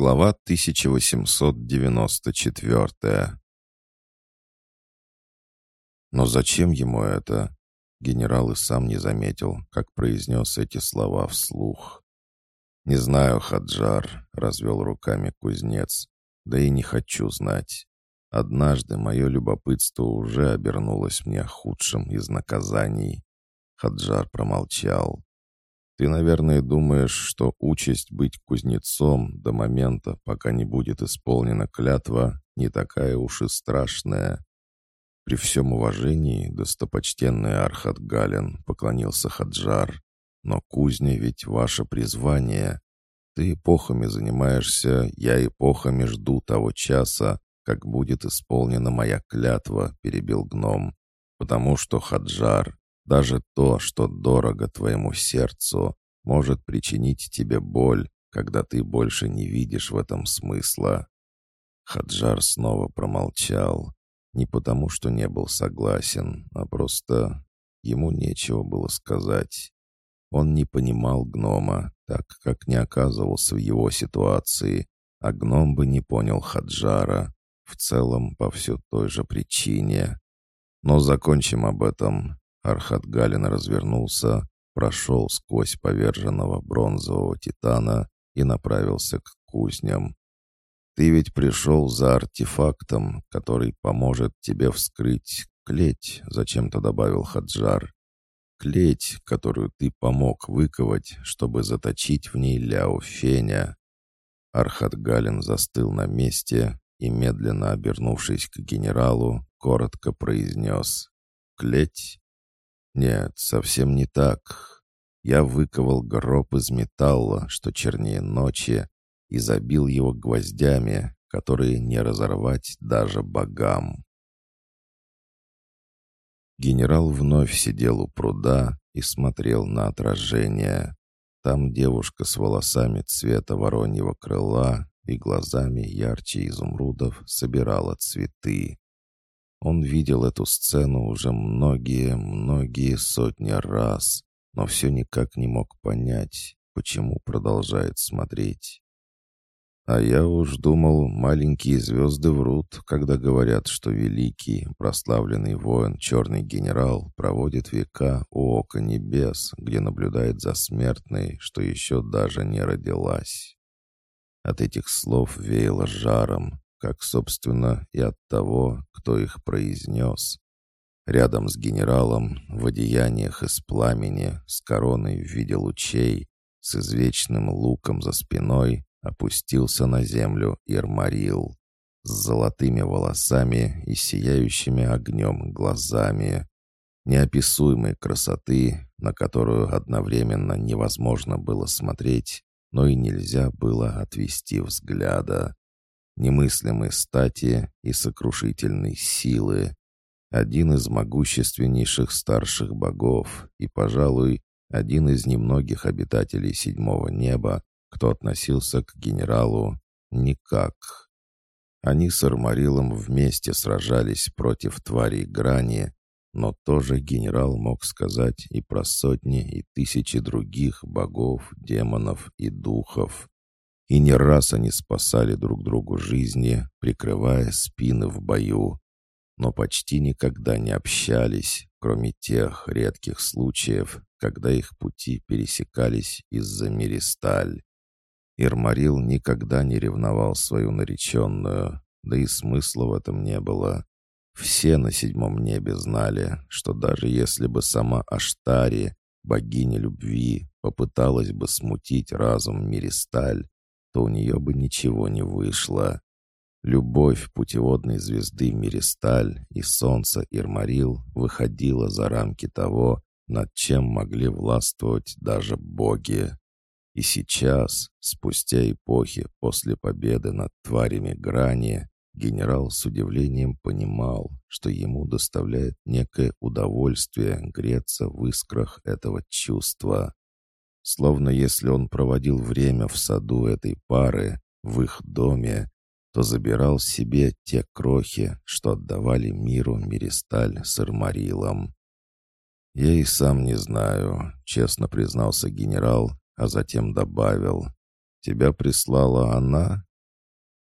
Глава 1894 Но зачем ему это? Генерал и сам не заметил, как произнес эти слова вслух. «Не знаю, Хаджар», — развел руками кузнец, — «да и не хочу знать. Однажды мое любопытство уже обернулось мне худшим из наказаний». Хаджар промолчал. Ты, наверное, думаешь, что участь быть кузнецом до момента, пока не будет исполнена клятва, не такая уж и страшная. При всем уважении, достопочтенный Архат Галин, поклонился Хаджар. Но кузня ведь ваше призвание. Ты эпохами занимаешься, я эпохами жду того часа, как будет исполнена моя клятва, перебил гном. Потому что, Хаджар, даже то, что дорого твоему сердцу, может причинить тебе боль, когда ты больше не видишь в этом смысла». Хаджар снова промолчал. Не потому, что не был согласен, а просто ему нечего было сказать. Он не понимал гнома, так как не оказывался в его ситуации, а гном бы не понял Хаджара, в целом по все той же причине. Но закончим об этом. Архат Галин развернулся, прошел сквозь поверженного бронзового титана и направился к кузням. «Ты ведь пришел за артефактом, который поможет тебе вскрыть клеть», — зачем-то добавил Хаджар. «Клеть, которую ты помог выковать, чтобы заточить в ней Ляо Феня». Архат Галин застыл на месте и, медленно обернувшись к генералу, коротко произнес «Клеть?» Нет, совсем не так. Я выковал гроб из металла, что чернее ночи, и забил его гвоздями, которые не разорвать даже богам. Генерал вновь сидел у пруда и смотрел на отражение. Там девушка с волосами цвета вороньего крыла и глазами ярче изумрудов собирала цветы. Он видел эту сцену уже многие-многие сотни раз, но все никак не мог понять, почему продолжает смотреть. А я уж думал, маленькие звезды врут, когда говорят, что великий, прославленный воин, черный генерал, проводит века у ока небес, где наблюдает за смертной, что еще даже не родилась. От этих слов веяло жаром, как, собственно, и от того, кто их произнес. Рядом с генералом, в одеяниях из пламени, с короной в виде лучей, с извечным луком за спиной, опустился на землю Ирмарил, с золотыми волосами и сияющими огнем глазами, неописуемой красоты, на которую одновременно невозможно было смотреть, но и нельзя было отвести взгляда немыслимой стати и сокрушительной силы, один из могущественнейших старших богов и, пожалуй, один из немногих обитателей седьмого неба, кто относился к генералу никак. Они с Армарилом вместе сражались против тварей грани, но тоже генерал мог сказать и про сотни и тысячи других богов, демонов и духов. И не раз они спасали друг другу жизни, прикрывая спины в бою, но почти никогда не общались, кроме тех редких случаев, когда их пути пересекались из-за Миристаль. Ирмарил никогда не ревновал свою нареченную, да и смысла в этом не было. Все на седьмом небе знали, что даже если бы сама Аштари, богиня любви, попыталась бы смутить разум Миристаль, то у нее бы ничего не вышло. Любовь путеводной звезды Миристаль и солнца Ирмарил выходила за рамки того, над чем могли властвовать даже боги. И сейчас, спустя эпохи после победы над тварями грани, генерал с удивлением понимал, что ему доставляет некое удовольствие греться в искрах этого чувства. Словно если он проводил время в саду этой пары, в их доме, то забирал себе те крохи, что отдавали миру Миристаль с Ирмарилом. «Я и сам не знаю», — честно признался генерал, а затем добавил. «Тебя прислала она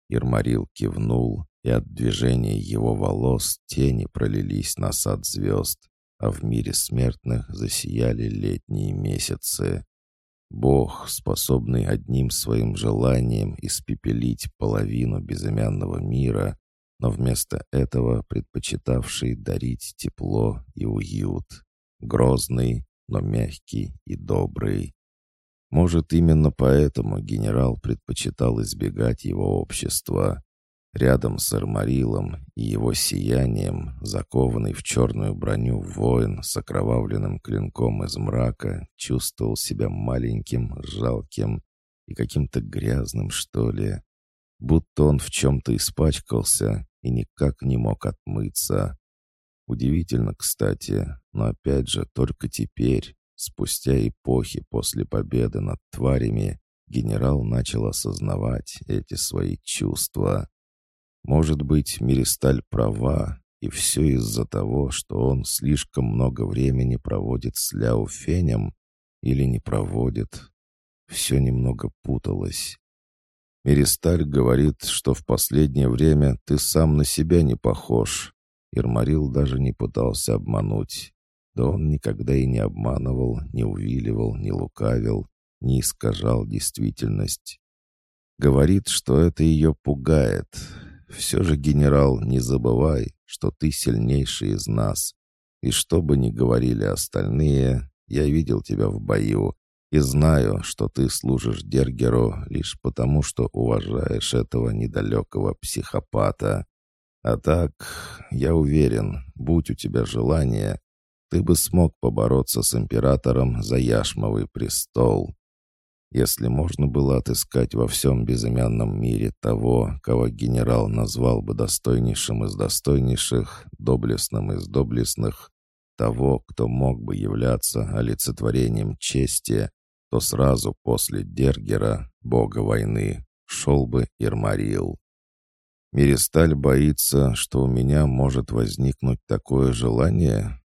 Ирмарил кивнул, и от движения его волос тени пролились на сад звезд, а в мире смертных засияли летние месяцы. Бог, способный одним своим желанием испепелить половину безымянного мира, но вместо этого предпочитавший дарить тепло и уют. Грозный, но мягкий и добрый. Может, именно поэтому генерал предпочитал избегать его общества. Рядом с Армарилом и его сиянием, закованный в черную броню воин с окровавленным клинком из мрака, чувствовал себя маленьким, жалким и каким-то грязным, что ли. Будто он в чем-то испачкался и никак не мог отмыться. Удивительно, кстати, но опять же только теперь, спустя эпохи после победы над тварями, генерал начал осознавать эти свои чувства. Может быть, Миристаль права, и все из-за того, что он слишком много времени проводит с Ляо Фенем или не проводит. Все немного путалось. Миристаль говорит, что в последнее время ты сам на себя не похож. Ирмарил даже не пытался обмануть. Да он никогда и не обманывал, не увиливал, не лукавил, не искажал действительность. Говорит, что это ее пугает, все же, генерал, не забывай, что ты сильнейший из нас. И что бы ни говорили остальные, я видел тебя в бою и знаю, что ты служишь Дергеру лишь потому, что уважаешь этого недалекого психопата. А так, я уверен, будь у тебя желание, ты бы смог побороться с императором за Яшмовый престол. Если можно было отыскать во всем безымянном мире того, кого генерал назвал бы достойнейшим из достойнейших, доблестным из доблестных, того, кто мог бы являться олицетворением чести, то сразу после Дергера, бога войны, шел бы Ирмарил. Миристаль боится, что у меня может возникнуть такое желание?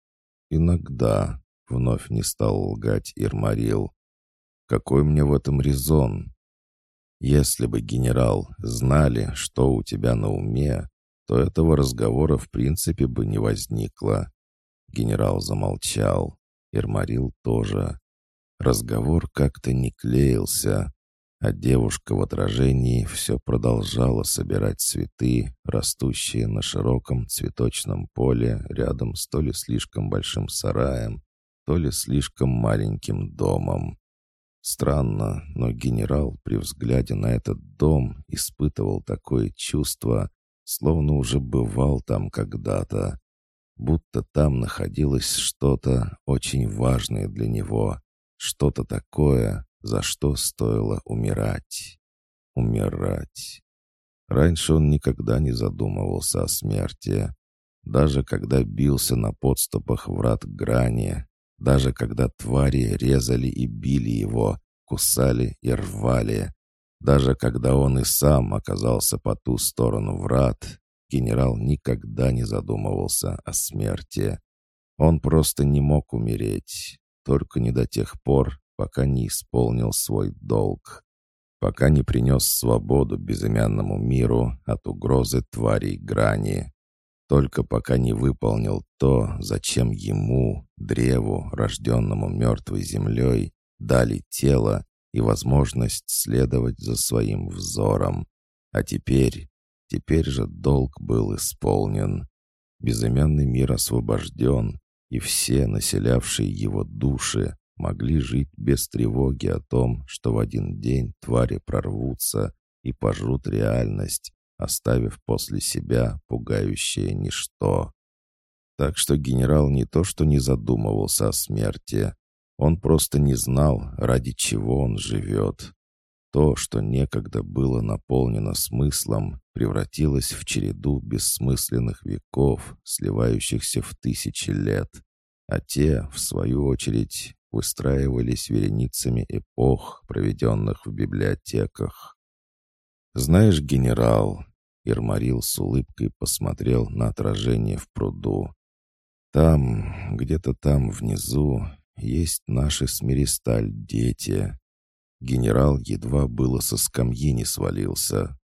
Иногда, вновь не стал лгать Ирмарил. Какой мне в этом резон? Если бы, генерал, знали, что у тебя на уме, то этого разговора в принципе бы не возникло. Генерал замолчал. Ирмарил тоже. Разговор как-то не клеился, а девушка в отражении все продолжала собирать цветы, растущие на широком цветочном поле рядом с то ли слишком большим сараем, то ли слишком маленьким домом. Странно, но генерал при взгляде на этот дом испытывал такое чувство, словно уже бывал там когда-то, будто там находилось что-то очень важное для него, что-то такое, за что стоило умирать. Умирать. Раньше он никогда не задумывался о смерти. Даже когда бился на подступах врат грани, даже когда твари резали и били его, кусали и рвали. Даже когда он и сам оказался по ту сторону врат, генерал никогда не задумывался о смерти. Он просто не мог умереть, только не до тех пор, пока не исполнил свой долг, пока не принес свободу безымянному миру от угрозы тварей грани. Только пока не выполнил то, зачем ему, древу, рожденному мертвой землей, дали тело и возможность следовать за своим взором. А теперь, теперь же долг был исполнен. Безымянный мир освобожден, и все населявшие его души могли жить без тревоги о том, что в один день твари прорвутся и пожрут реальность, оставив после себя пугающее ничто. Так что генерал не то что не задумывался о смерти, он просто не знал, ради чего он живет. То, что некогда было наполнено смыслом, превратилось в череду бессмысленных веков, сливающихся в тысячи лет, а те, в свою очередь, выстраивались вереницами эпох, проведенных в библиотеках. «Знаешь, генерал, Ермарил с улыбкой посмотрел на отражение в пруду. «Там, где-то там внизу, есть наши смиристаль дети». Генерал едва было со скамьи не свалился.